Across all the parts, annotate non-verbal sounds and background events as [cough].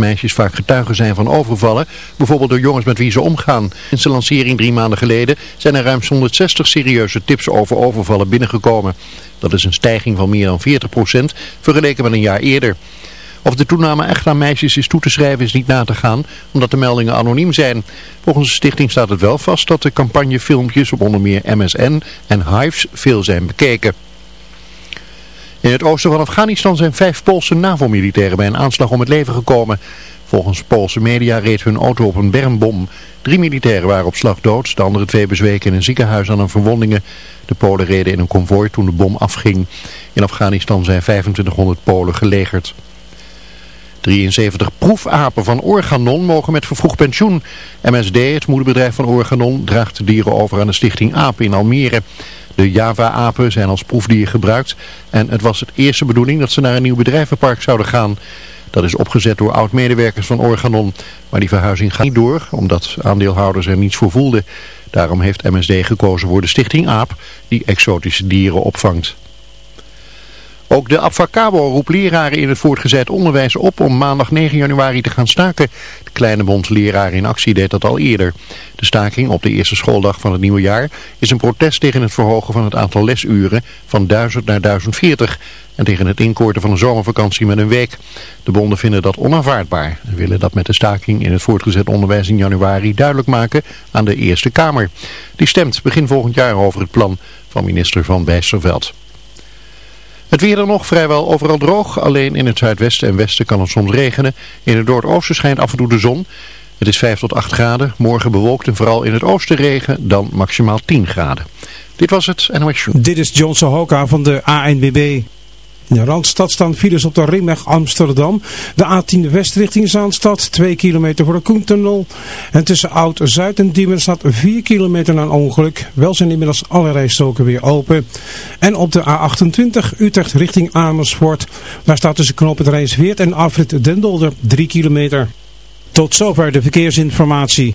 meisjes vaak getuigen zijn van overvallen, bijvoorbeeld door jongens met wie ze omgaan. Sinds de lancering drie maanden geleden zijn er ruim 160 serieuze tips over overvallen binnengekomen. Dat is een stijging van meer dan 40% vergeleken met een jaar eerder. Of de toename echt aan meisjes is toe te schrijven is niet na te gaan, omdat de meldingen anoniem zijn. Volgens de stichting staat het wel vast dat de campagnefilmpjes op onder meer MSN en Hives veel zijn bekeken. In het oosten van Afghanistan zijn vijf Poolse NAVO-militairen bij een aanslag om het leven gekomen. Volgens Poolse media reed hun auto op een bermbom. Drie militairen waren op slag dood, de andere twee bezweken in een ziekenhuis aan hun verwondingen. De Polen reden in een konvooi toen de bom afging. In Afghanistan zijn 2500 Polen gelegerd. 73 proefapen van Organon mogen met vervroegd pensioen. MSD, het moederbedrijf van Organon, draagt de dieren over aan de stichting Apen in Almere. De Java-apen zijn als proefdier gebruikt en het was het eerste bedoeling dat ze naar een nieuw bedrijvenpark zouden gaan. Dat is opgezet door oud-medewerkers van Organon. Maar die verhuizing gaat niet door, omdat aandeelhouders er niets voor voelden. Daarom heeft MSD gekozen voor de stichting AAP, die exotische dieren opvangt. Ook de Abfacabo roept leraren in het voortgezet onderwijs op om maandag 9 januari te gaan staken. De kleine bond leraren in actie deed dat al eerder. De staking op de eerste schooldag van het nieuwe jaar is een protest tegen het verhogen van het aantal lesuren van 1000 naar 1040 en tegen het inkorten van een zomervakantie met een week. De bonden vinden dat onaanvaardbaar en willen dat met de staking in het voortgezet onderwijs in januari duidelijk maken aan de Eerste Kamer. Die stemt begin volgend jaar over het plan van minister Van Bijsterveld. Het weer er nog vrijwel overal droog. Alleen in het zuidwesten en westen kan het soms regenen. In het noordoosten schijnt af en toe de zon. Het is 5 tot 8 graden. Morgen bewolkt en vooral in het oosten regen. Dan maximaal 10 graden. Dit was het NOS Dit is John Sohoka van de ANWB. In de Randstad staan files op de ringweg Amsterdam. De A10 West richting Zaanstad, 2 kilometer voor de Koentunnel. En tussen Oud-Zuid en Diemen staat 4 kilometer na een ongeluk. Wel zijn inmiddels alle rijstroken weer open. En op de A28 Utrecht richting Amersfoort. Daar staat tussen Knoop het Rijnsweert en Afrit Den Dolder 3 kilometer. Tot zover de verkeersinformatie.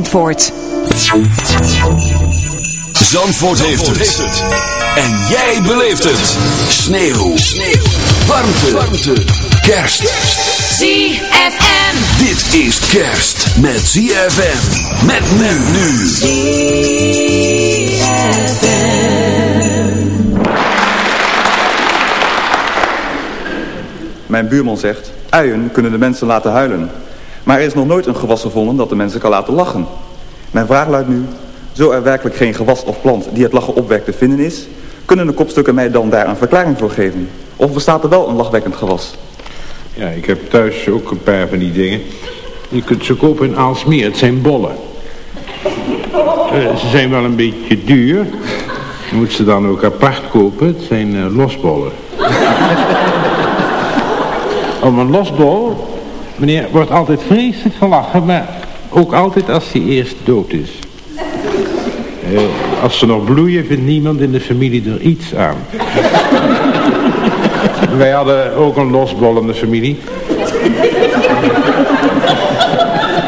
Zandvoort. Zandvoort, heeft, het. En jij beleeft het. Sneeuw. Sneeuw. Warmte. Warmte. Kerst. ZFM. Dit is kerst met ZFM. Met men nu. Mijn buurman zegt, uien kunnen de mensen laten huilen. Maar er is nog nooit een gewas gevonden dat de mensen kan laten lachen. Mijn vraag luidt nu, zo er werkelijk geen gewas of plant die het lachen opwekt te vinden is, kunnen de kopstukken mij dan daar een verklaring voor geven? Of bestaat er wel een lachwekkend gewas? Ja, ik heb thuis ook een paar van die dingen. Je kunt ze kopen in Aalsmeer, het zijn bollen. Uh, ze zijn wel een beetje duur. Je moet ze dan ook apart kopen, het zijn uh, losbollen. [laughs] Om een losbol Meneer wordt altijd vreselijk gelachen, maar ook altijd als hij eerst dood is. Uh, als ze nog bloeien, vindt niemand in de familie er iets aan. [laughs] Wij hadden ook een losbol in de familie.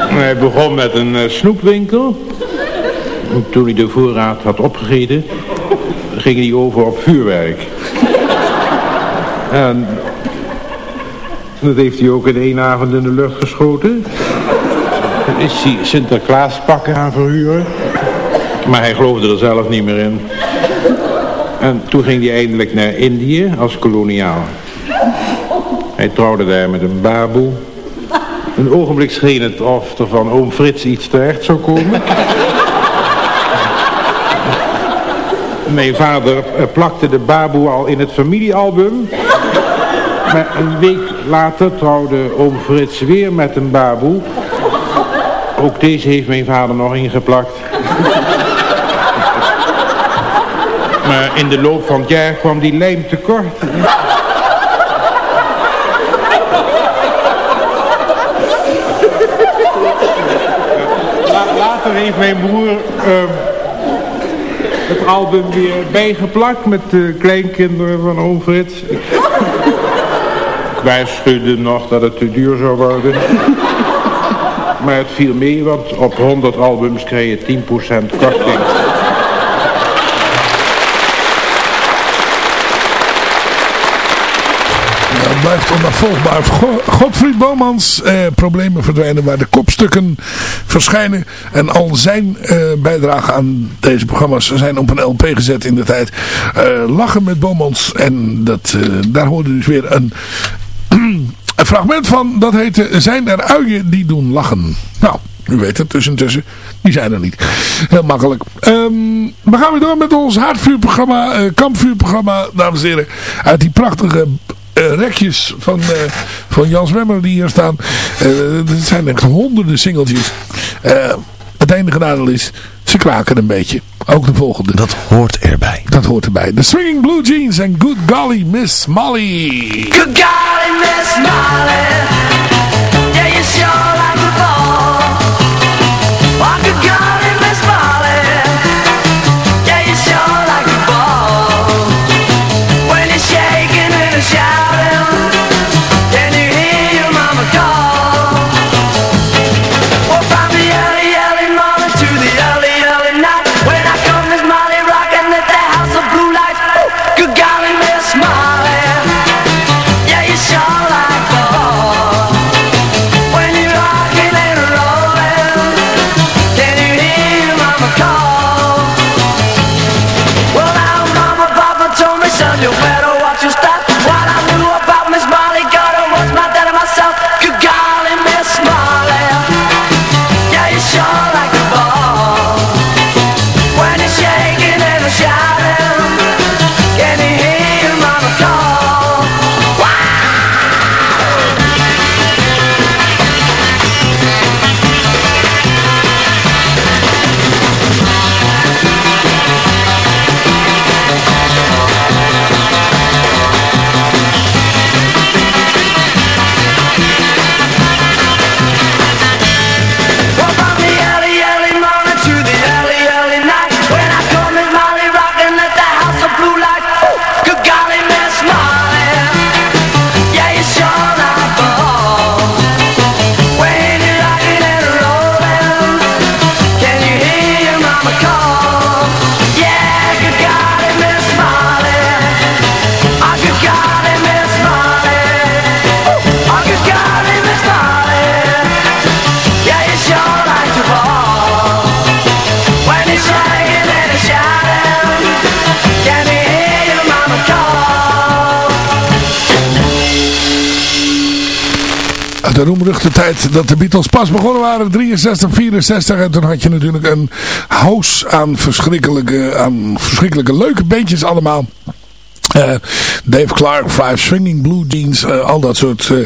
Hij begon met een eh, snoepwinkel. En toen hij de voorraad had opgegeten, ging hij over op vuurwerk. En dat heeft hij ook in één avond in de lucht geschoten. Is hij Sinterklaas pakken gaan verhuren. Maar hij geloofde er zelf niet meer in. En toen ging hij eindelijk naar Indië als koloniaal. Hij trouwde daar met een baboe. Een ogenblik scheen het of er van oom Frits iets terecht zou komen. Mijn vader eh, plakte de baboe al in het familiealbum. Maar een week later trouwde oom Frits weer met een baboe. Ook deze heeft mijn vader nog ingeplakt. Maar in de loop van het jaar kwam die lijm tekort. La- later heeft mijn broer ehm, het album weer bijgeplakt met de kleinkinderen van oom Frits. Ik waarschuwde nog dat het te duur zou worden. [laughs] Maar het viel mee, want op 100 albums krijg je 10% korting. Ja, blijft onafvolgbaar. Go- Godfried Bomans, eh, problemen verdwijnen waar de kopstukken verschijnen. En al zijn eh, bijdrage aan deze programma's zijn op een LP gezet in de tijd. Eh, lachen met Bomans. En dat, eh, daar hoorde dus weer een, een fragment van. Dat heette Zijn er uien die doen lachen. Nou, u weet het, tussen Die zijn er niet. Heel makkelijk. Ehm, we gaan weer door met ons haardvuurprogramma, eh, kampvuurprogramma, dames en heren. Uit die prachtige eh, rekjes van, eh, van Jan Zwemmer die hier staan. Er zijn echt honderden singeltjes. Het enige nadeel is, ze kraken een beetje. Ook de volgende. Dat hoort erbij. Dat hoort erbij. The Swinging Blue Jeans en Good Golly Miss Molly. Good golly, Miss Molly. Roemruchte tijd dat de Beatles pas begonnen waren, 63, 64. En toen had je natuurlijk een house aan verschrikkelijke, aan verschrikkelijke leuke bandjes allemaal. Eh, Dave Clark, Five Swinging Blue Jeans, eh, al dat soort eh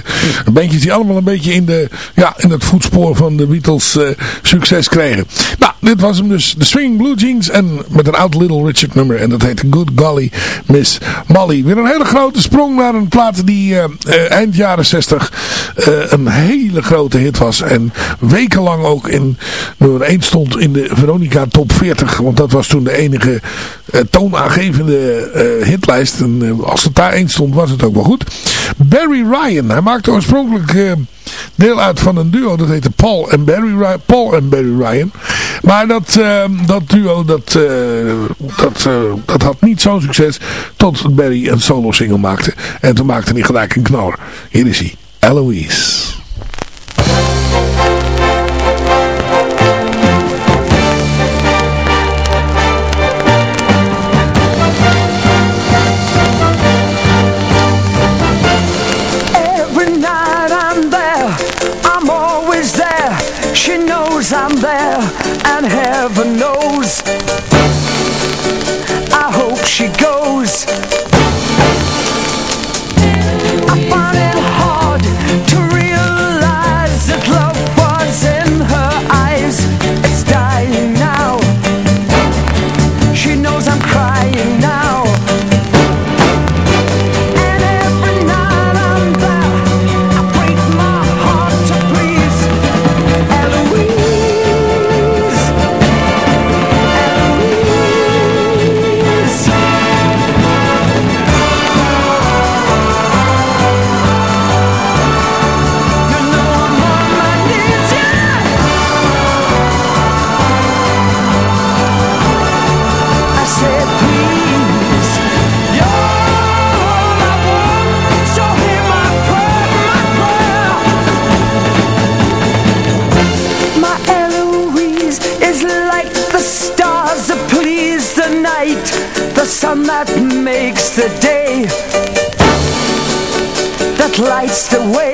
bandjes die allemaal een beetje in, de, ja, in het voetspoor van de Beatles eh, succes kregen. Nou, dit was hem dus. De Swinging Blue Jeans en met een oud Little Richard nummer. En dat heet Good Golly Miss Molly. Weer een hele grote sprong naar een plaat die uh, eind jaren 60 uh, een hele grote hit was. En wekenlang ook in nummer 1 stond in de Veronica Top 40. Want dat was toen de enige toonaangevende hitlijst. En als het daar één stond was het ook wel goed. Barry Ryan. Hij maakte oorspronkelijk deel uit van een duo. Dat heette Paul en Barry, Paul en Barry Ryan. Maar dat, uh, dat duo dat, uh, dat, uh, dat had niet zo'n succes. Tot Barry een solo single maakte. En toen maakte hij gelijk een knaller. Hier is hij. Eloise. just the way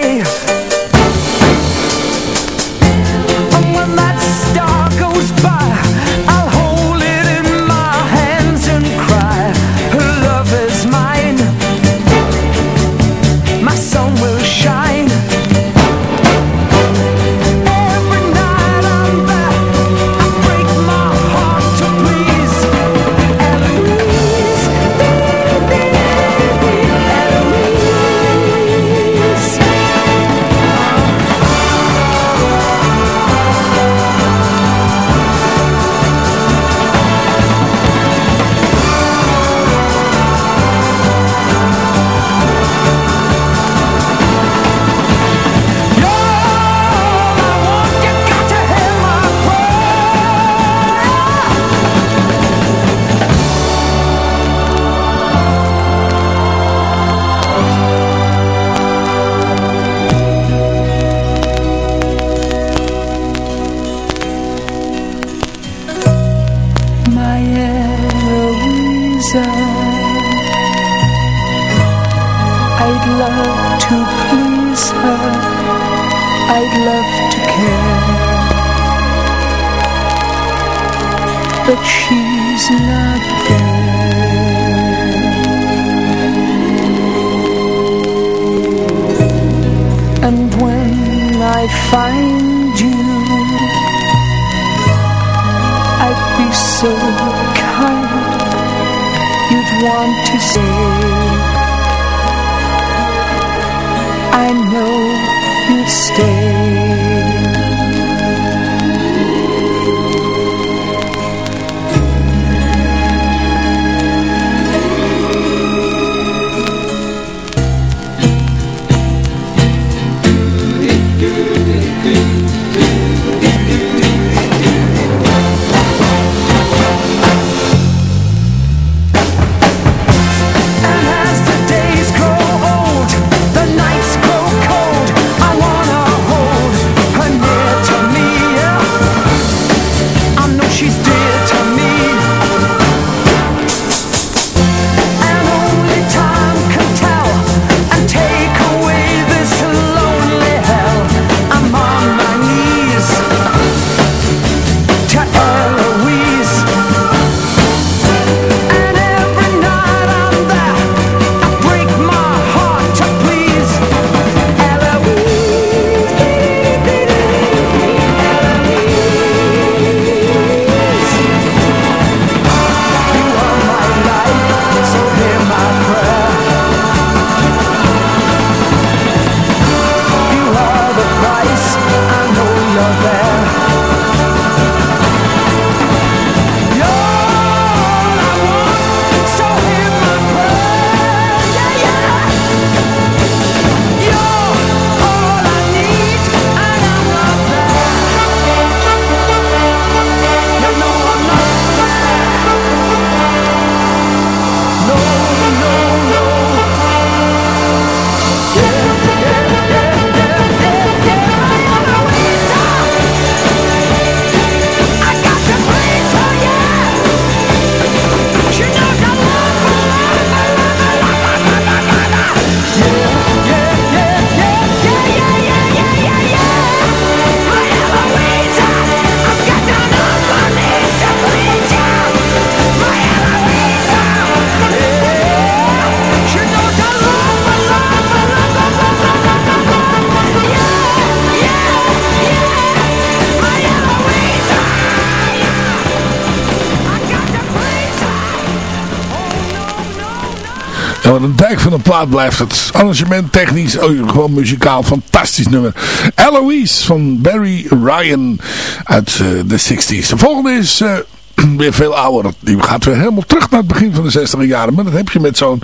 Van een plaat blijft het. Arrangement technisch, gewoon muzikaal, fantastisch nummer. Eloise van Barry Ryan uit eh, de 60s. De volgende is... eh, [clears throat] weer veel ouder. Die gaat weer helemaal terug naar het begin van de 60 jaren. Maar dat heb je met zo'n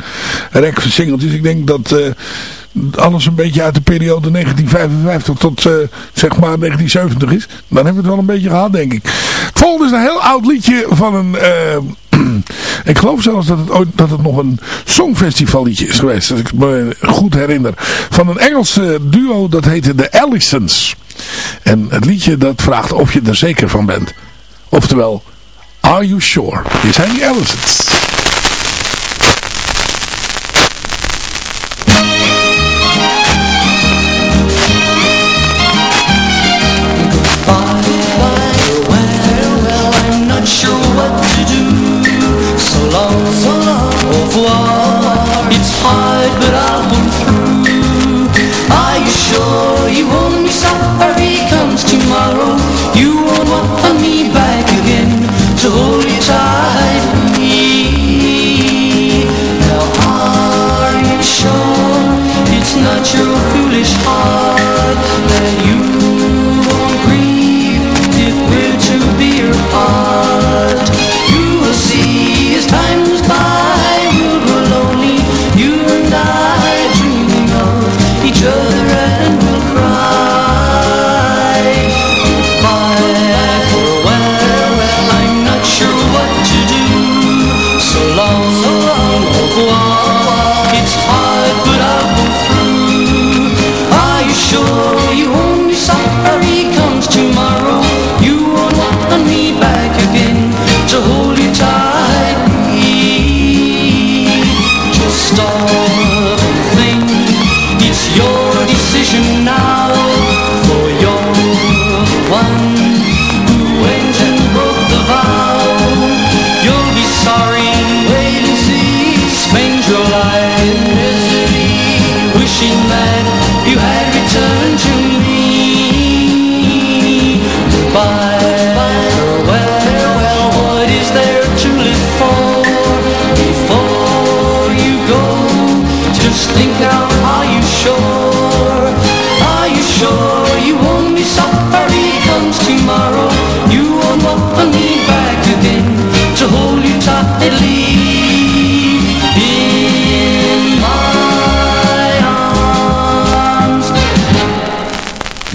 rek van singeltjes. Ik denk dat eh, alles een beetje uit de periode 1955 tot eh, zeg maar 1970 is. Dan hebben we het wel een beetje gehad, denk ik. Het volgende is een heel oud liedje van een... eh, [clears throat] ik geloof zelfs dat het, dat het nog een songfestivalliedje is geweest. Als ik me goed herinner. Van een Engelse duo dat heette The Allisons. En het liedje dat vraagt of je er zeker van bent. Oftewel, Are You Sure? Hier zijn die Allisons. Long. It's hard, but I'll pull through. Are you sure you won't be sorry comes tomorrow? You won't want me back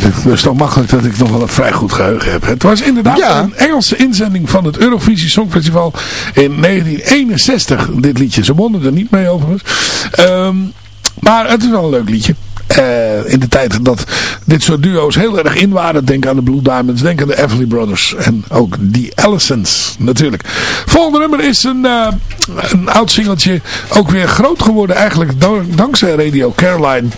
Het is toch makkelijk dat ik nog wel een vrij goed geheugen heb. Het was inderdaad Ja. een Engelse inzending van het Eurovisie Songfestival in 1961. Dit liedje. Ze wonnen er niet mee overigens. Ehm, maar het is wel een leuk liedje. Eh, in de tijd dat dit soort duo's heel erg in waren. Denk aan de Blue Diamonds, denk aan de Everly Brothers. En ook die Allisons natuurlijk. Volgende nummer is een, eh, een oud singeltje. Ook weer groot geworden eigenlijk dank- dankzij Radio Caroline.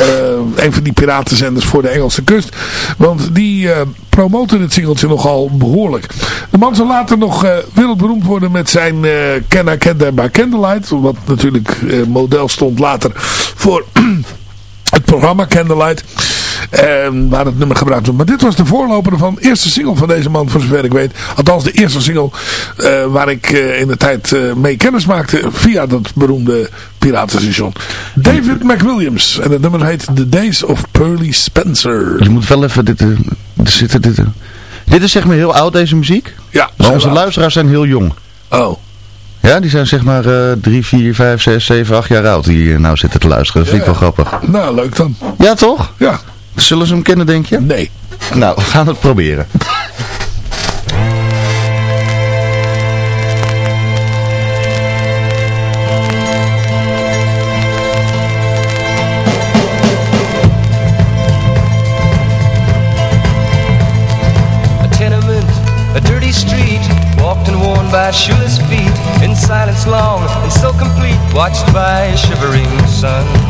Eh, een van die piratenzenders voor de Engelse kust. Want die eh promoten het singeltje nogal behoorlijk. De man zal later nog eh, wereldberoemd worden met zijn eh Can I Get There Candlelight. Wat natuurlijk model stond later voor [clears throat] het programma Candlelight. Ehm, waar het nummer gebruikt wordt. Maar dit was de voorloper van de eerste single van deze man, voor zover ik weet. Althans de eerste single eh, waar ik eh, in de tijd eh, mee kennis maakte via dat beroemde piratenstation. David McWilliams. En het nummer heet The Days of Pearly Spencer. Je moet wel even dit... zitten dit, dit is zeg maar heel oud deze muziek. Ja, Maar onze oud. luisteraars zijn heel jong. Oh. Ja, die zijn zeg maar eh 3, 4, 5, 6, 7, 8 jaar oud die hier nou zitten te luisteren. Dat vind ik wel grappig. Nou, leuk dan. Ja, toch? Ja. Zullen ze hem kennen, denk je? Nee. Nou, we gaan het proberen. A tenement, a dirty street, walked and worn by shoeless feet, in silence long and so complete, watched by a shivering sun.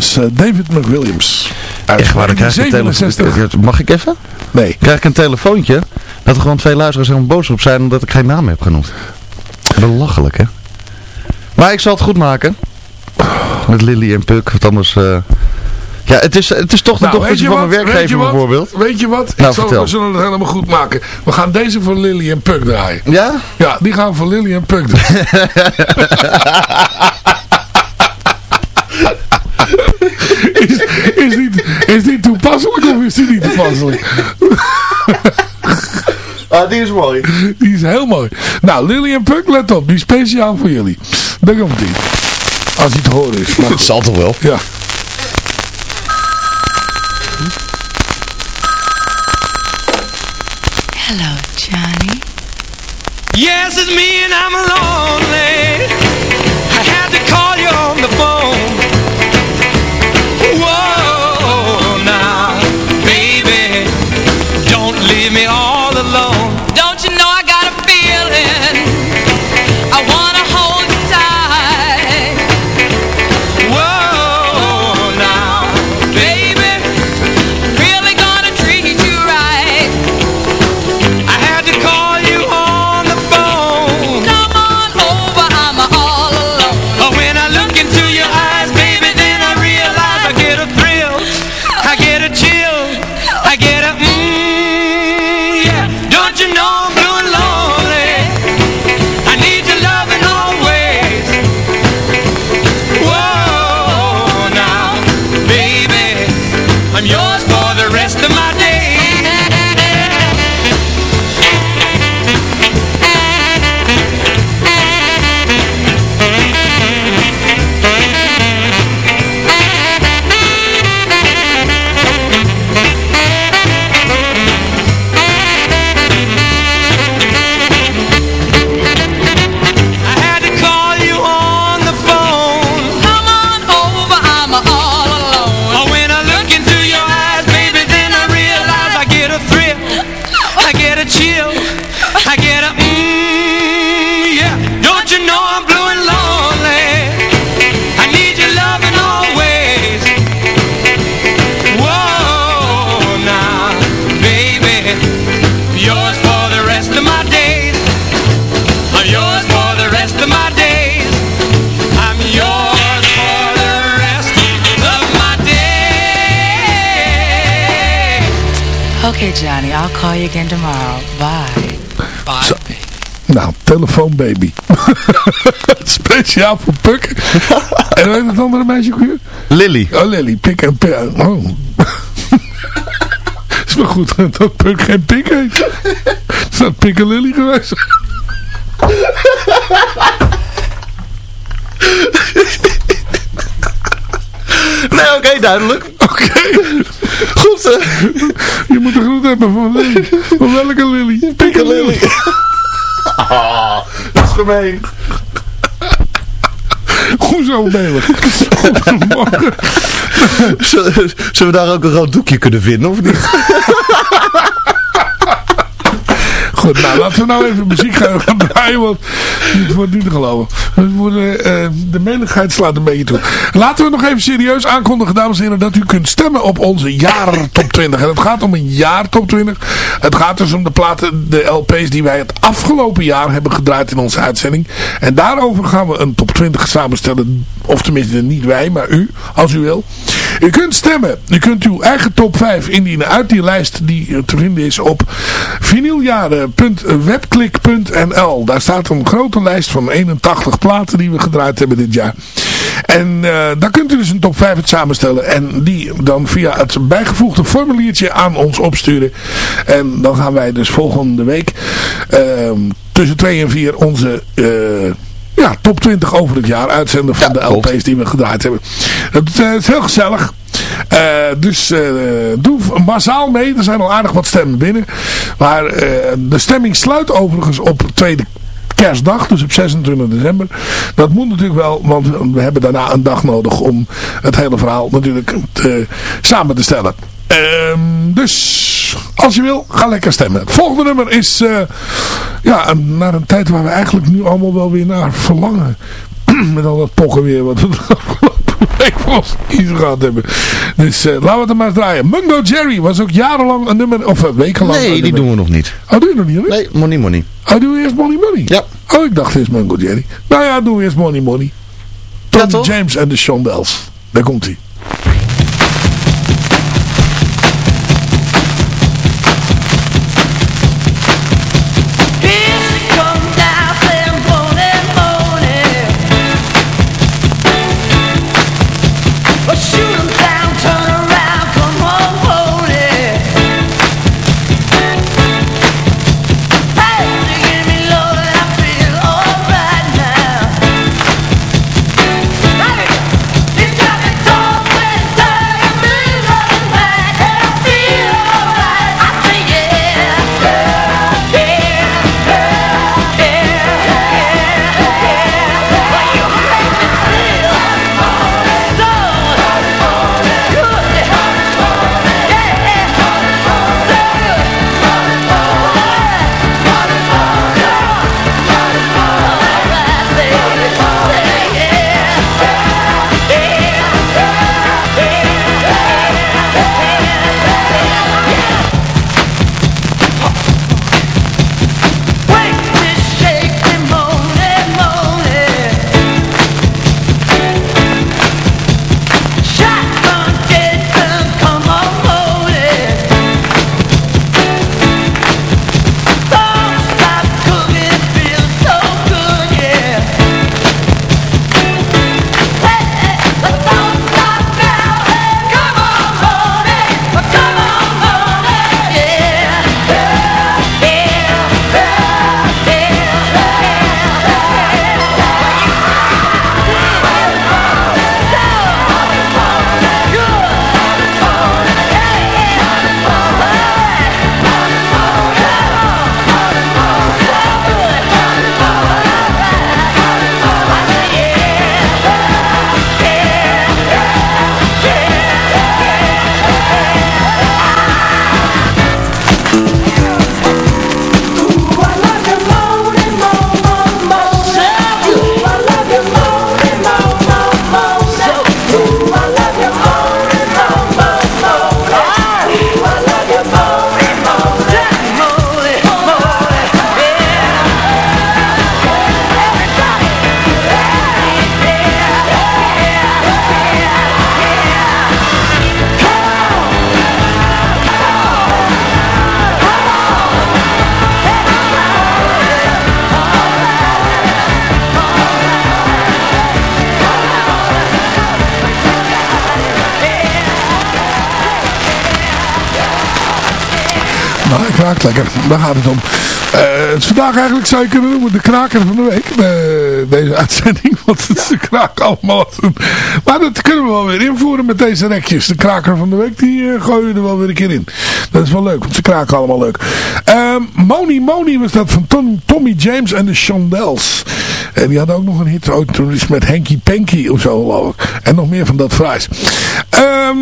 Was eh, David McWilliams. Uit Echt waar, dan krijg ik een 1967. telefoon. Mag ik even? Nee. Krijg ik een telefoontje dat er gewoon twee luisteraars helemaal boos op zijn omdat ik geen naam heb genoemd. Belachelijk, hè? Maar ik zal het goed maken. Met Lily en Puk, want anders... eh, Ja, het is, het is toch de Nou, dochtertje van mijn wat? Werkgever bijvoorbeeld. Weet je wat? Nou, Ik zal, vertel. we zullen het helemaal goed maken. We gaan deze voor Lily en Puk draaien. Ja? Ja, die gaan we voor Lily en Puk draaien. [laughs] is, is, die, is die toepasselijk of is die niet toepasselijk? [laughs] Ah, die is mooi. Die is heel mooi. Nou, Lily en Puk, let op. Die is speciaal voor jullie. Daar komt die. Als hij te horen is. Maar Dat [laughs] zal toch wel? ja. Hello, Johnny. Yes, it's me and I'm lonely. Speciaal voor Puk. en weet het andere meisje ook weer? Lily. Oh, Lily. Pik en pik. Oh. [laughs] is maar goed dat Puk geen pik heeft. Is dat Pik en Lily geweest? Nee, oké, duidelijk. Oké. Goed, hè? Je moet een groet hebben van Lily. Van welke Lily? Pik en Lily. Ah, dat is gemeen. [laughs] Hoezo melig? Goedemorgen. Zullen zullen we daar ook een rood doekje kunnen vinden, of niet? [laughs] Nou laten we nou even muziek gaan draaien, want dit wordt niet te geloven. We worden, eh, de menigheid slaat een beetje toe. Laten we nog even serieus aankondigen, dames en heren, dat u kunt stemmen op onze jaar top 20. En het gaat om een jaar top 20. Het gaat dus om de platen, de LP's die wij het afgelopen jaar hebben gedraaid in onze uitzending. En daarover gaan we een top 20 samenstellen. Of tenminste niet wij, maar u, als u wil. U kunt stemmen. U kunt uw eigen top 5 indienen uit die lijst die te vinden is op vinyljaren.webklik.nl. Daar staat een grote lijst van 81 platen die we gedraaid hebben dit jaar. En uh, daar kunt u dus een top 5 het samenstellen. En die dan via het bijgevoegde formuliertje aan ons opsturen. En dan gaan wij dus volgende week uh, tussen 2 en 4 onze... Uh, ja, top 20 over het jaar uitzenden van ja, de LP's die we gedraaid hebben. Het uh, is heel gezellig. Uh, dus uh, doe massaal mee. Er zijn al aardig wat stemmen binnen. Maar de stemming sluit overigens op tweede kerstdag, dus op 26 december. Dat moet natuurlijk wel, want we hebben daarna een dag nodig om het hele verhaal natuurlijk te, samen te stellen. Um, dus als je wil, ga lekker stemmen. Het volgende nummer is uh, ja, naar een tijd waar we eigenlijk nu allemaal wel weer naar verlangen. [clears throat] Met al dat pokken weer wat we de afgelopen week voor ons kiezen gehad hebben. Dus uh, laten we het maar eens draaien. Mungo Jerry was ook jarenlang een nummer, of uh, wekenlang Nee, die doen we nog niet. Oh, doe je nog niet? Nee, Money Money. Oh, doen we eerst Money Money? Ja. Oh, ik dacht eerst Mungo Jerry. Nou ja, doen we eerst Money Money. Tom Ja? James en de Shondells. Daar komt hij. Lekker. Daar gaat het om. Uh, het is vandaag eigenlijk, zou je kunnen noemen, de kraker van de week. Uh, deze uitzending. [laughs] Want het is de kraak allemaal. Maar dat kunnen we wel weer invoeren met deze rekjes. De kraker van de week, die uh, gooien we er wel weer een keer in. Dat is wel leuk, want ze kraken allemaal leuk. Moni Moni was dat van Tom, Tommy James en de Shondells. En die hadden ook nog een hit ooit toen is met Henky Panky of zo geloof ik. En nog meer van dat fraais. Ehm,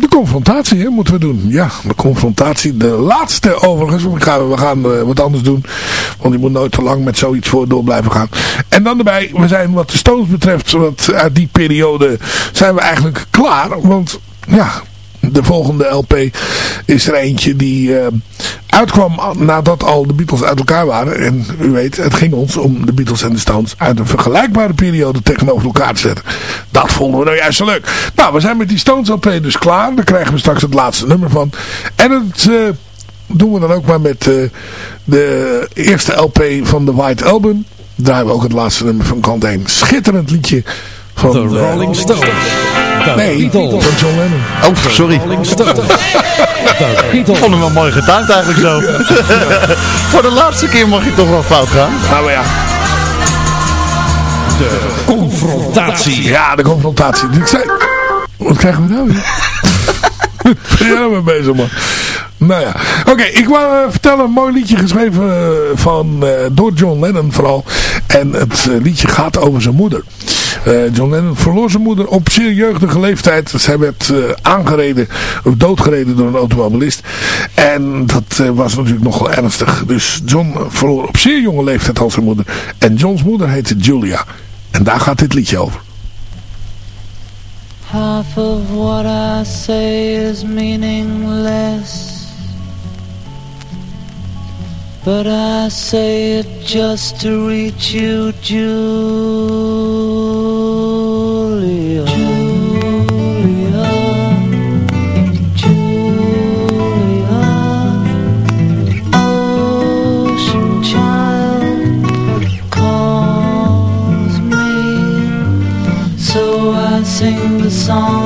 de confrontatie moeten we doen. Ja, de confrontatie. De laatste overigens. We gaan, we gaan eh, wat anders doen. Want je moet nooit te lang met zoiets voor door blijven gaan. En dan erbij, we zijn wat de Stones betreft, wat uit die periode zijn we eigenlijk klaar. Want ja, de volgende LP is er eentje die eh, uitkwam nadat al de Beatles uit elkaar waren. En u weet, het ging ons om de Beatles en de Stones uit een vergelijkbare periode tegenover elkaar te zetten. Dat vonden we nou juist zo leuk. Nou, we zijn met die Stones LP dus klaar. Daar krijgen we straks het laatste nummer van. En het... eh, doen we dan ook maar met eh, de eerste LP van de White Album. Daar hebben we ook het laatste nummer van kant 1. Schitterend liedje van The Rolling Stones. Nee, Beatles. van John Lennon. Oh, sorry. Ik vond hem wel mooi getimed eigenlijk zo. [laughs] Voor de laatste keer mag je toch wel fout gaan. Nou ja. Confrontatie. Ja, de confrontatie. Dit zei... Wat krijgen we nou weer? [laughs] nou mee bezig, man? Nou ja. Oké, ik wou eh, vertellen een mooi liedje geschreven eh, van, eh, door John Lennon vooral. En het liedje gaat over zijn moeder. Eh, John Lennon verloor zijn moeder op zeer jeugdige leeftijd. Zij werd eh, aangereden, of doodgereden door een automobilist. En dat eh, was natuurlijk nogal ernstig. Dus John verloor op zeer jonge leeftijd al zijn moeder. En Johns moeder heette Julia. En daar gaat dit liedje over. Half of what I say is meaningless. But I say it just to reach you, Julia. Julia. Julia. Ocean child calls me. So I sing the song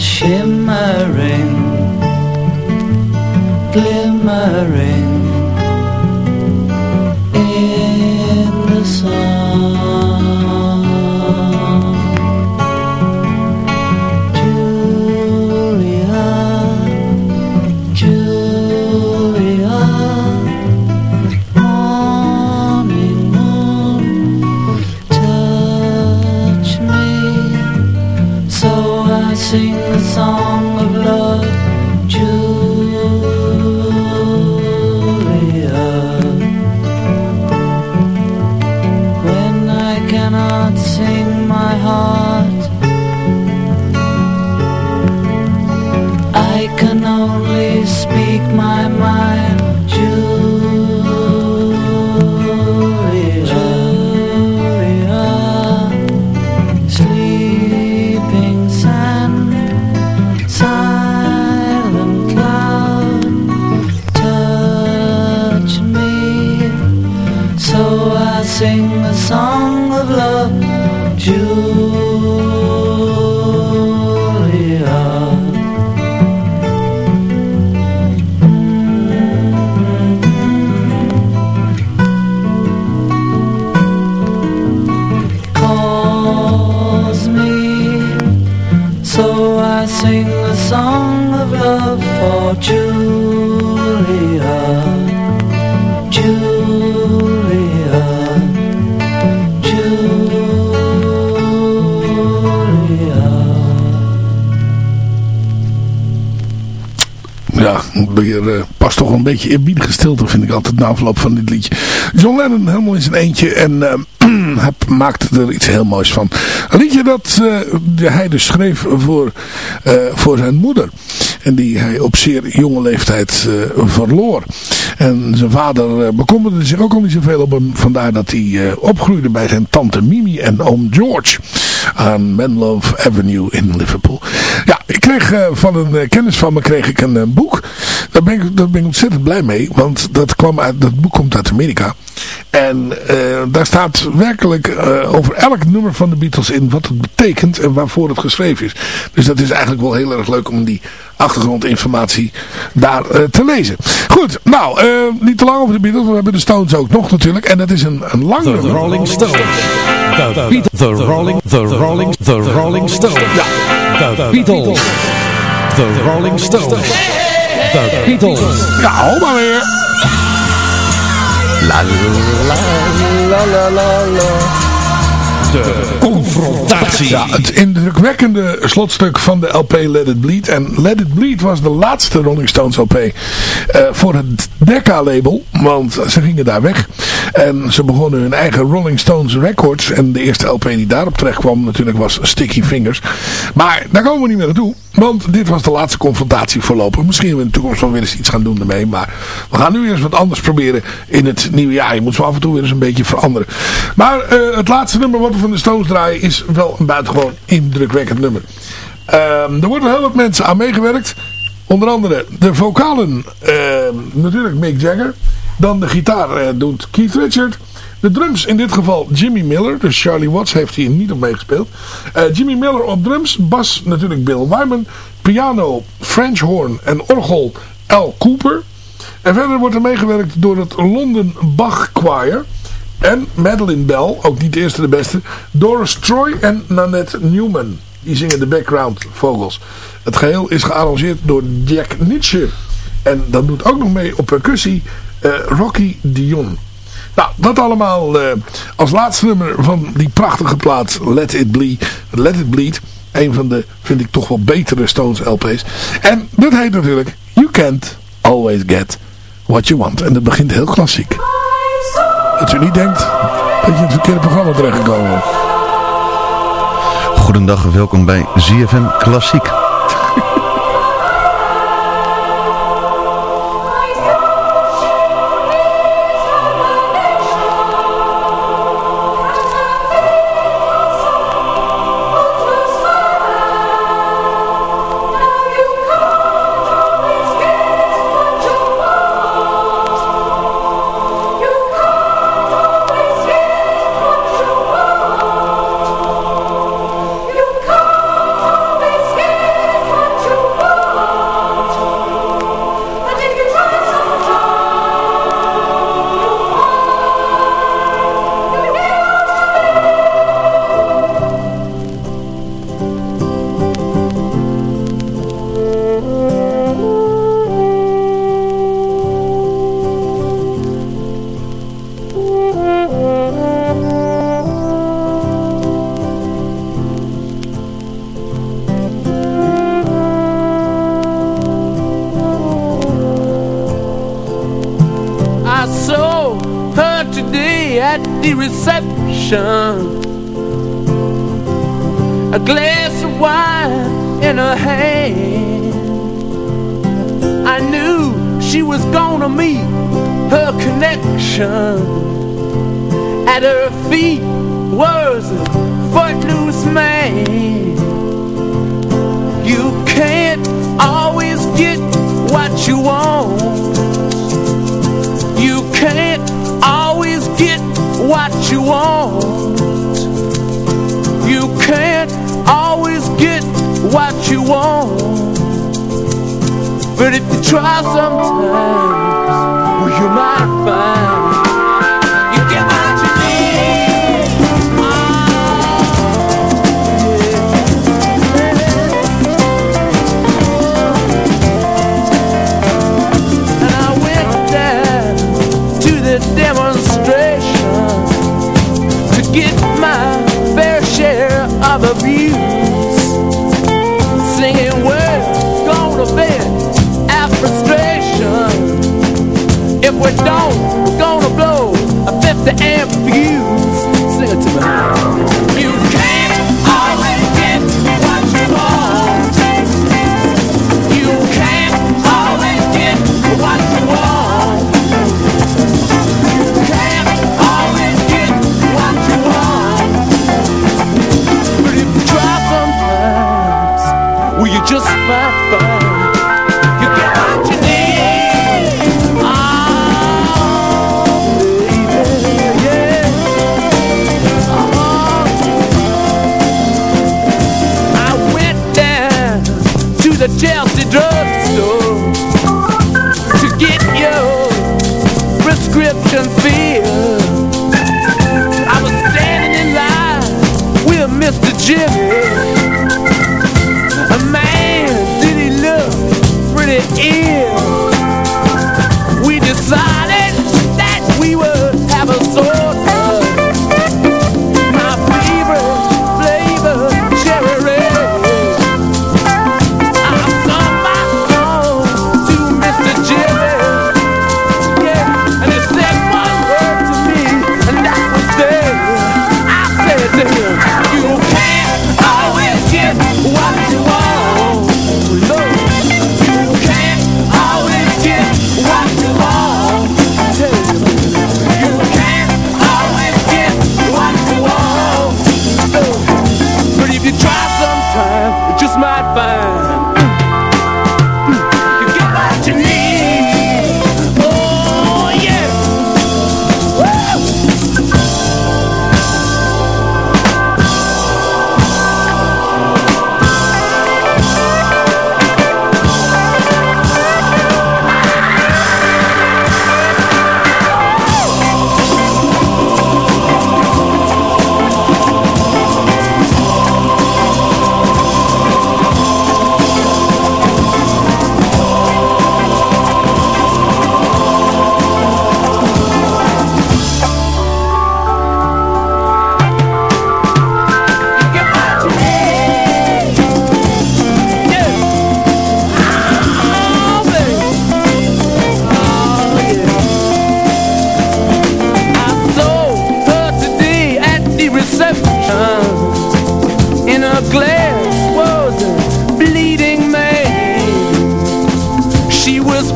全。Beetje eerbiedige stilte vind ik altijd na afloop van dit liedje. John Lennon helemaal in zijn eentje en eh, [clears throat] hij maakte er iets heel moois van. Een liedje dat eh, hij dus schreef voor, eh, voor zijn moeder. En die hij op zeer jonge leeftijd eh, verloor. En zijn vader eh, bekommerde zich ook al niet zoveel op hem. Vandaar dat hij eh, opgroeide bij zijn tante Mimi en oom George. Aan Menlove Avenue in Liverpool. Ja, ik kreeg eh, van een eh, kennis van me kreeg ik een eh, boek. Daar ben, ik, daar ben ik ontzettend blij mee. Want dat, kwam uit, dat boek komt uit Amerika. En eh, daar staat werkelijk eh, over elk nummer van de Beatles in wat het betekent en waarvoor het geschreven is. Dus dat is eigenlijk wel heel erg leuk om die achtergrondinformatie daar eh, te lezen. Goed, nou, niet te lang over de Beatles. We hebben de Stones ook nog natuurlijk. En dat is een, een lang The nummer. Rolling Stones. The Rolling, the Rolling, the Rolling Stones. Ja. The Beatles. The Rolling Stones. The Beatles. Ja, hou maar weer. La la la la la la. De confrontatie. Ja, het indrukwekkende slotstuk van de LP Let It Bleed. En Let It Bleed was de laatste Rolling Stones LP eh, voor het Decca-label. Want ze gingen daar weg. En ze begonnen hun eigen Rolling Stones Records. En de eerste LP die daarop terecht kwam natuurlijk was Sticky Fingers. Maar daar komen we niet meer naartoe. Want dit was de laatste confrontatie voorlopig. Misschien we in de toekomst wel weer eens iets gaan doen ermee. Maar we gaan nu eens wat anders proberen in het nieuwe jaar. Je moet zo af en toe weer eens een beetje veranderen. Maar eh, het laatste nummer wat we van de Stones draaien is wel een buitengewoon indrukwekkend nummer. Ehm, er worden heel wat mensen aan meegewerkt. Onder andere de vocalen, ehm, natuurlijk Mick Jagger. Dan de gitaar eh, doet Keith Richard. De drums in dit geval Jimmy Miller. Dus Charlie Watts heeft hier niet op meegespeeld. Eh, Jimmy Miller op drums. Bas natuurlijk Bill Wyman. Piano French horn en orgel Al Cooper. En verder wordt er meegewerkt door het London Bach Choir. En Madeline Bell, ook niet de eerste de beste. Doris Troy en Nanette Newman. Die zingen de background vocals. Het geheel is gearrangeerd door Jack Nietzsche. En dan doet ook nog mee op percussie eh, Rocky Dion. Nou, dat allemaal eh, als laatste nummer van die prachtige plaat Let It Bleed. Let It Bleed. Een van de, vind ik toch wel betere Stones LP's. En dat heet natuurlijk You Can't Always Get What You Want. En dat begint heel klassiek. Dat u niet denkt dat je in het verkeerde programma terechtgekomen bent. Goedendag en welkom bij ZFM Klassiek. She was gonna meet her connection. At her feet was a footloose man. You can't always get what you want. You can't always get what you want. You can't always get what you want. But if you try sometimes, well, you might find Gê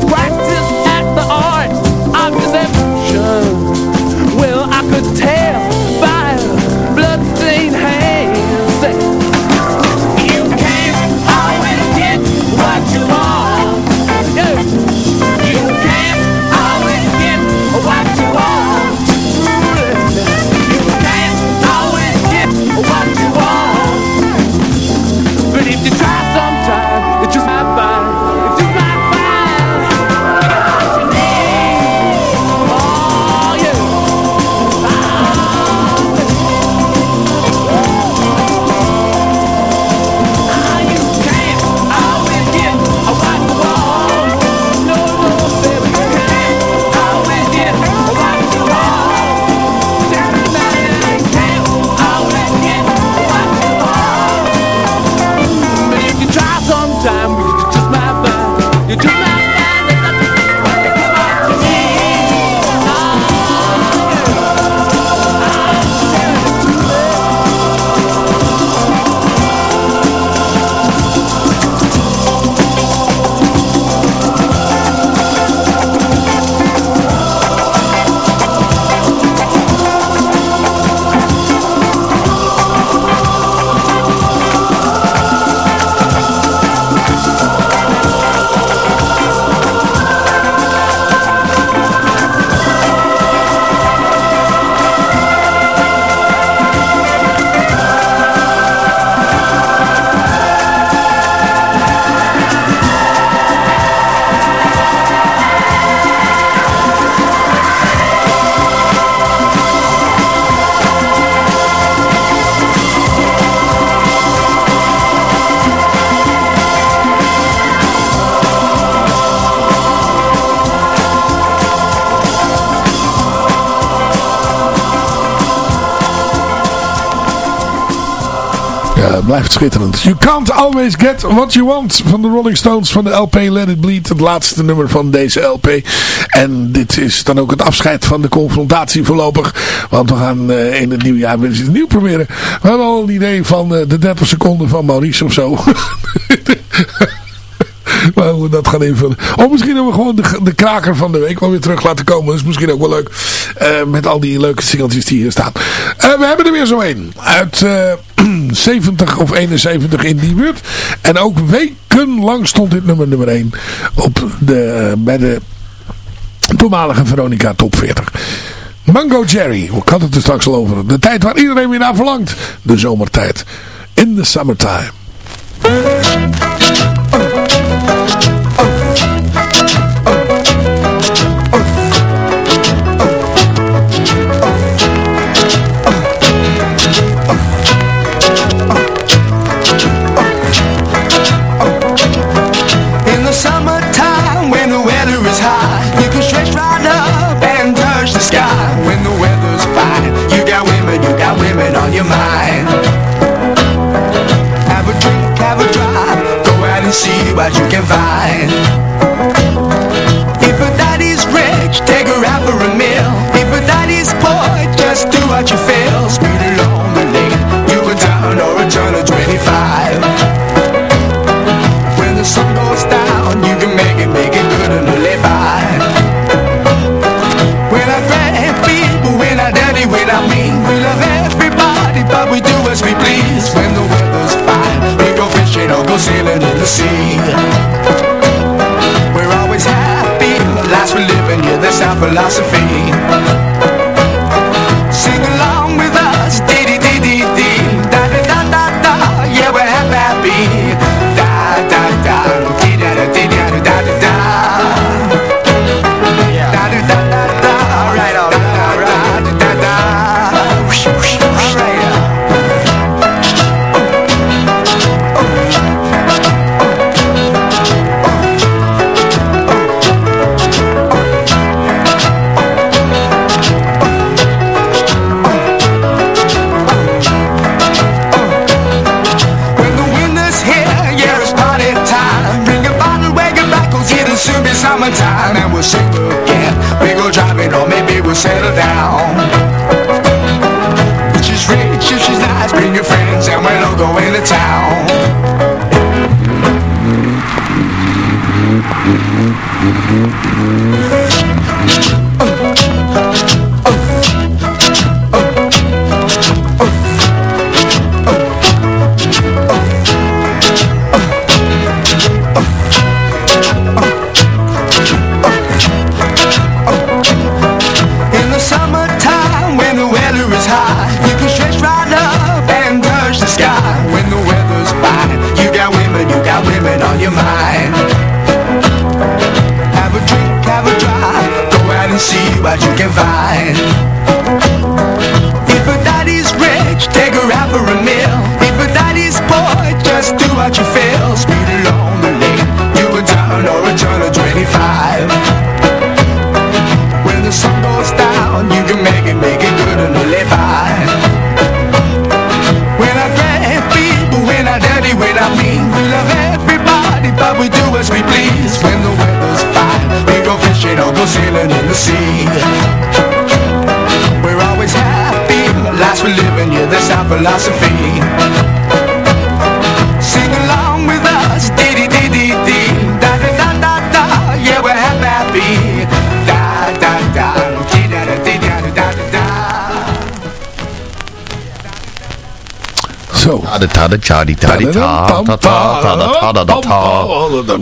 Was at the art of deception. Well, I could tell Blijft schitterend. You can't always get what you want van de Rolling Stones van de LP Let It Bleed. Het laatste nummer van deze LP. En dit is dan ook het afscheid van de confrontatie voorlopig. Want we gaan eh, in het nieuwe jaar weer eens nieuw proberen. We hadden al een idee van eh, de 30 seconden van Maurice of zo. [laughs] Hoe we dat gaan invullen. Of misschien hebben we gewoon de, de kraker van de week wel weer terug laten komen. Dat is misschien ook wel leuk. Eh, met al die leuke singeltjes die hier staan. Eh, we hebben er weer zo een. Uit eh, [clears throat] 70 of 71 in die buurt. En ook wekenlang stond dit nummer nummer 1. Op de, bij de toenmalige Veronica Top 40. Mango Jerry. Ik had het er straks al over. De tijd waar iedereen weer naar verlangt. De zomertijd. In the summertime. what you can find. If a daddy's rich, take her out for a meal. If a daddy's poor, just do what you feel. Speed along the lane, you a town or a turn of 25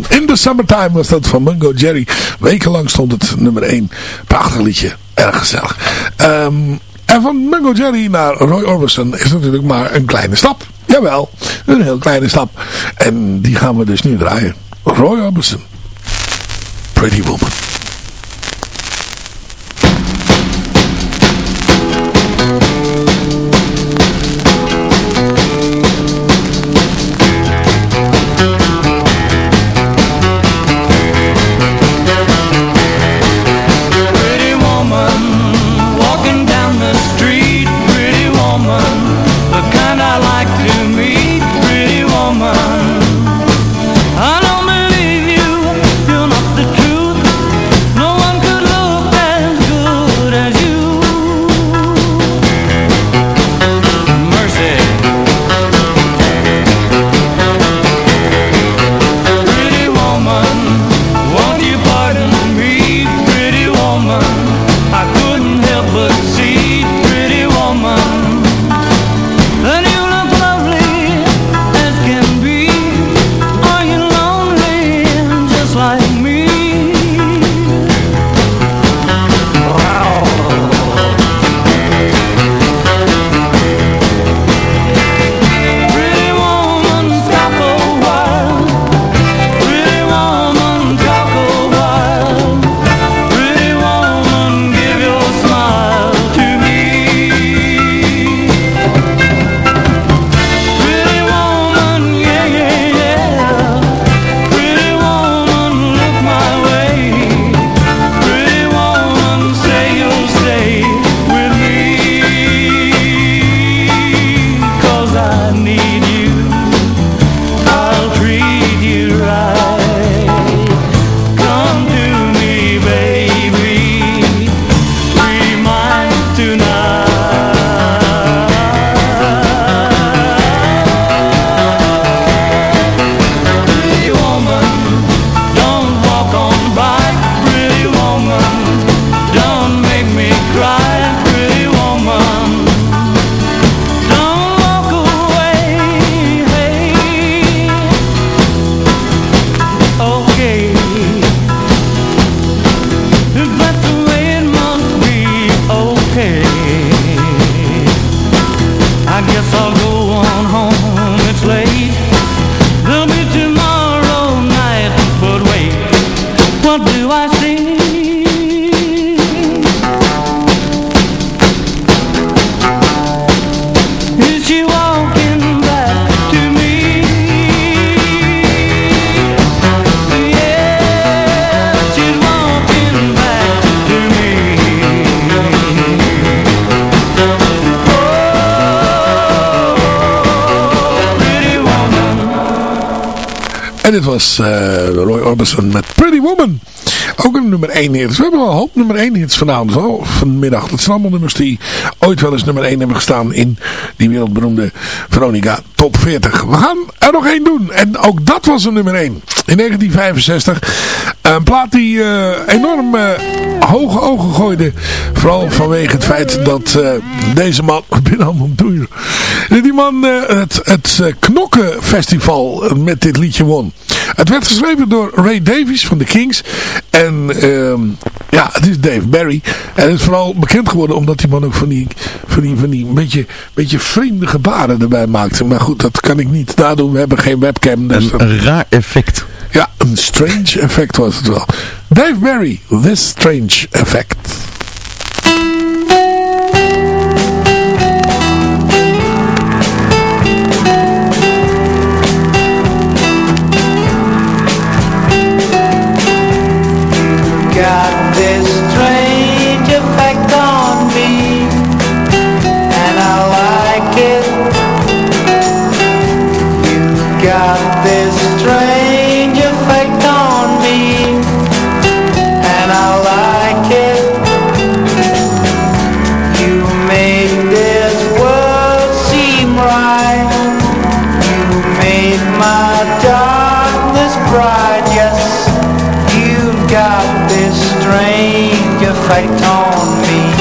In the Summertime was dat van Mungo Jerry. Wekenlang stond het nummer 1. Prachtig liedje. Erg gezellig. Ehm, en van Mungo Jerry naar Roy Orbison is natuurlijk maar een kleine stap. Jawel, een heel kleine stap. En die gaan we dus nu draaien. Roy Orbison. Pretty Woman. Dit was eh, Roy Orbison met Pretty Woman. Ook een nummer 1 hit. We hebben een hoop nummer 1 hits vanavond vanmiddag. Dat zijn allemaal nummers die ooit wel eens nummer 1 hebben gestaan in die wereldberoemde Veronica Top 40. We gaan er nog één doen. En ook dat was een nummer 1. In 1965. Een plaat die eh, enorm eh, hoge ogen gooide. Vooral vanwege het feit dat deze man... [laughs] binnen allemaal doen. Die man het, het eh, Knokkenfestival met dit liedje won. Het werd geschreven door Ray Davies van de Kings. En ehm, ja, het is Dave Barry. En het is vooral bekend geworden omdat die man ook van die, van die, van die beetje, beetje vreemde gebaren erbij maakte. Maar goed, dat kan ik niet nadoen. We hebben geen webcam. Dus Een, een raar effect. ja, een strange effect was het wel. Dave Barry, This Strange Effect. Got this strange effect on me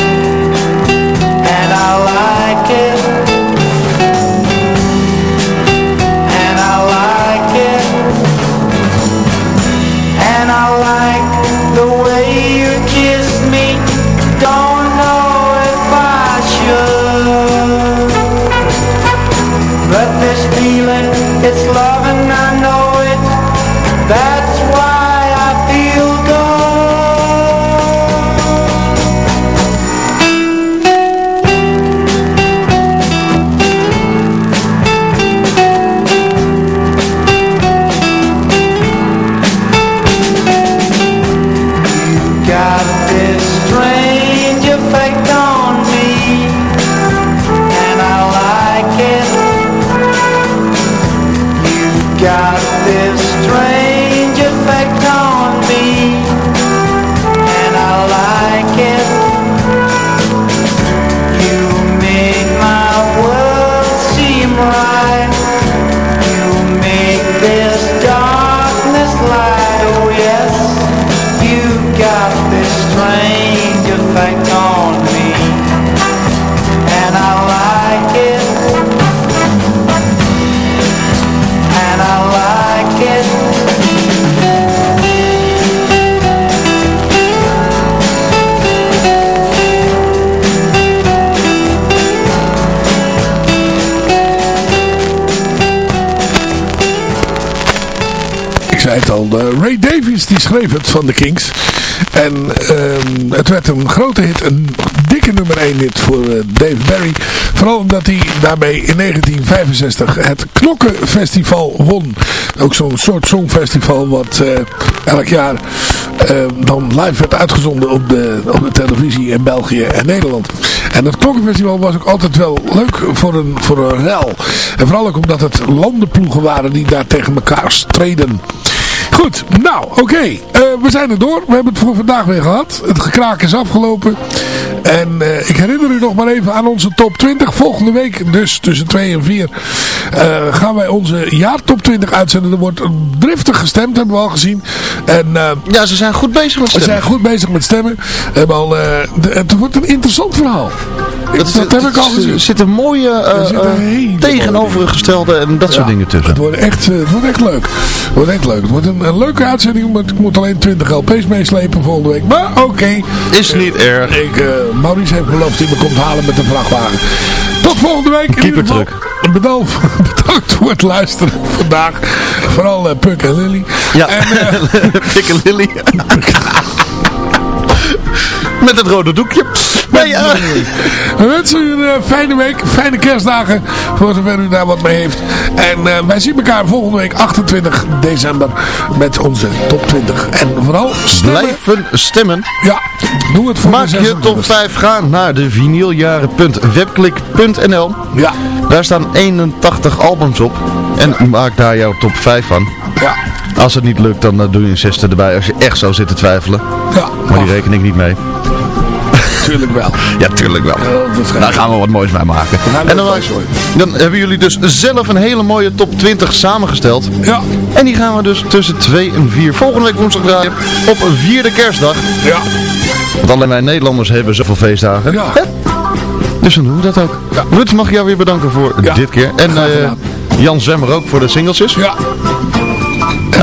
Die schreef het van de Kings. En ehm, het werd een grote hit, een dikke nummer 1 hit voor eh, Dave Barry. Vooral omdat hij daarmee in 1965 het Knokkenfestival won. Ook zo'n soort songfestival wat eh, elk jaar eh, dan live werd uitgezonden op de, op de televisie in België en Nederland. En dat Knokkenfestival was ook altijd wel leuk voor een, voor een rel. En vooral ook omdat het landenploegen waren die daar tegen elkaar streden. Goed, nou, oké. Eh, we zijn er door. We hebben het voor vandaag weer gehad. Het gekraak is afgelopen. En eh, ik herinner u nog maar even aan onze top 20. Volgende week, dus tussen 2 en 4, eh, gaan wij onze jaartop 20 uitzenden. Er wordt driftig gestemd, hebben we al gezien. En, ja, ze zijn goed bezig met Ze stemmen. zijn goed bezig met stemmen. Hebben al, eh, de- het wordt een interessant verhaal. Dat, heb ik al gezien. Er zitten mooie eh, zitten eh, hele tegenovergestelde en dat soort dingen tussen. Het wordt echt, eh, het wordt echt leuk. Het wordt echt leuk. Het wordt een, een leuke uitzending, maar ik moet alleen 20 LP's meeslepen volgende week. Maar oké. Is niet erg. Ik, eh, Maurice heeft beloofd dat hij me komt halen met een vrachtwagen. Tot volgende week. In Keep ieder it geval, druk. Bedankt, [laughs] bedankt voor het luisteren vandaag. Vooral eh, Puk en Lily. Ja, En, eh, [laughs] Pikke Lily. [laughs] Met het rode doekje. Nee, eh, We wensen u een eh, fijne week, fijne kerstdagen, voor zover u daar wat mee heeft. En eh, wij zien elkaar volgende week 28 december met onze top 20. En vooral stemmen. blijven stemmen. Ja, doe het voor Maak je 26. top 5, ga naar de vinyljaren.webklik.nl Ja. Daar staan 81 albums op. En maak daar jouw top 5 van. Ja. Als het niet lukt, dan eh, doe je een zesde erbij als je echt zou zitten twijfelen. Ja. Maar die reken ik niet mee. Tuurlijk wel. Ja, tuurlijk wel. Daar gaan we wat moois mee maken. En dan, dan hebben jullie dus zelf een hele mooie top 20 samengesteld. Ja. En die gaan we dus tussen 2 en 4 volgende week woensdag draaien op een vierde kerstdag. Ja. Want alleen wij Nederlanders hebben zoveel feestdagen. Ja. Hè? Dus dan doen we dat ook. Ja. Ruud, mag ik jou weer bedanken voor Ja. dit keer. En eh. Jan Zwemmer ook voor de singletjes. Ja.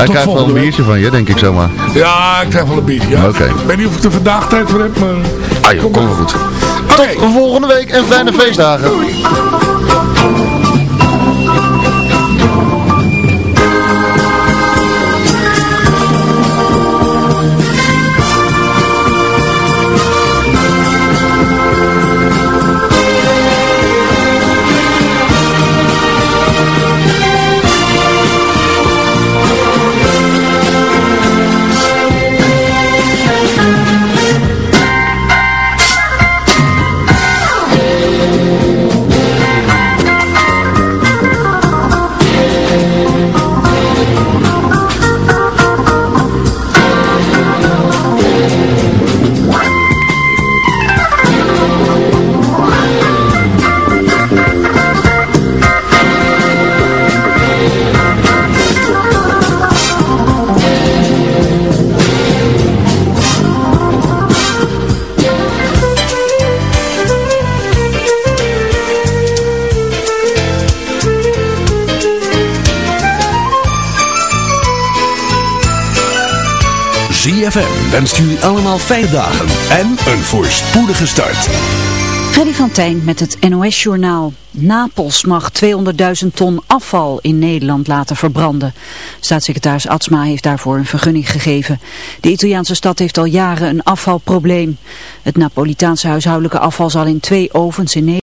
Hij tot krijgt wel een biertje van je, denk ik zomaar. Ja, ik krijg wel een biertje. Ja. Oké. Ik weet niet of ik er vandaag tijd voor heb, maar... Ah joh, kom wel goed. Tot volgende week en fijne feestdagen. Wenst jullie allemaal fijne dagen en een voorspoedige start. Freddy van Tijn met het NOS-journaal. Napels mag 200.000 ton afval in Nederland laten verbranden. Staatssecretaris Atsma heeft daarvoor een vergunning gegeven. De Italiaanse stad heeft al jaren een afvalprobleem. Het Napolitaanse huishoudelijke afval zal in twee ovens in Nederland...